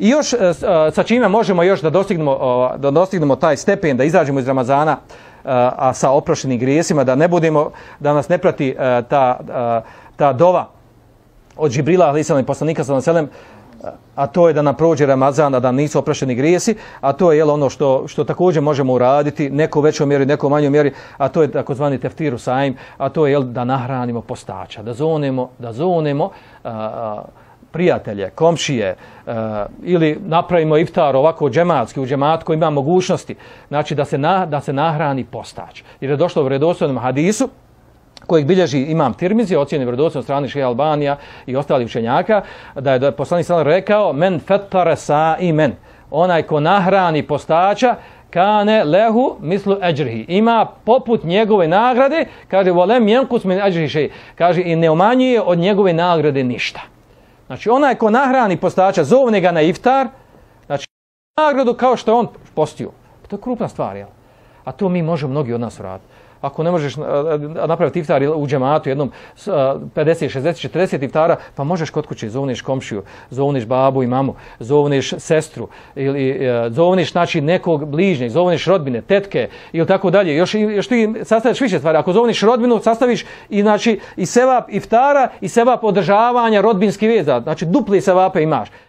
I još e, sa čime možemo još da dostignemo, da dostignemo taj stepen, da izađemo iz Ramazana a sa oprošenim grijesima, da ne budemo, da nas ne prati ta, ta dova od Džibrila, ali i poslanika sa naselem, a to je da nam prođe Ramazan, da nisu oprašeni grijesi, a to je jel, ono što, što također možemo uraditi, neko u većoj mjeri, neko u manjoj mjeri, a to je takozvani teftiru saim, a to je jel, da nahranimo postača, da zonemo, da zonemo a, prijatelje, komšije ili napravimo iftar ovako džematski, u džemat koji ima mogućnosti, znači da se, na, da se nahrani postač. Jer je došlo u redoslovnom hadisu, kojeg bilježi imam Tirmizi, ocjeni vjerodostojno strani Šeha Albanija i ostalih učenjaka, da je poslanik sallam rekao men fettare sa imen. Onaj ko nahrani postača, kane lehu mislu eđrihi. Ima poput njegove nagrade, kaže volem jenkus min eđrihi. Kaže i ne umanjuje od njegove nagrade ništa. Znači onaj ko nahrani postača, zovne ga na iftar, znači nagradu kao što on postio. To je krupna stvar, jel? A to mi možemo mnogi od nas raditi ako ne možeš napraviti iftar u džematu jednom 50, 60, 40 iftara, pa možeš kod kuće, zovniš komšiju, zovniš babu i mamu, zovniš sestru ili e, zovniš znači nekog bližnjeg, zovniš rodbine, tetke ili tako dalje. Još, još ti sastaviš više stvari. Ako zovniš rodbinu, sastaviš i znači i sevap iftara i sevap održavanja rodbinskih veza. Znači dupli sevape imaš.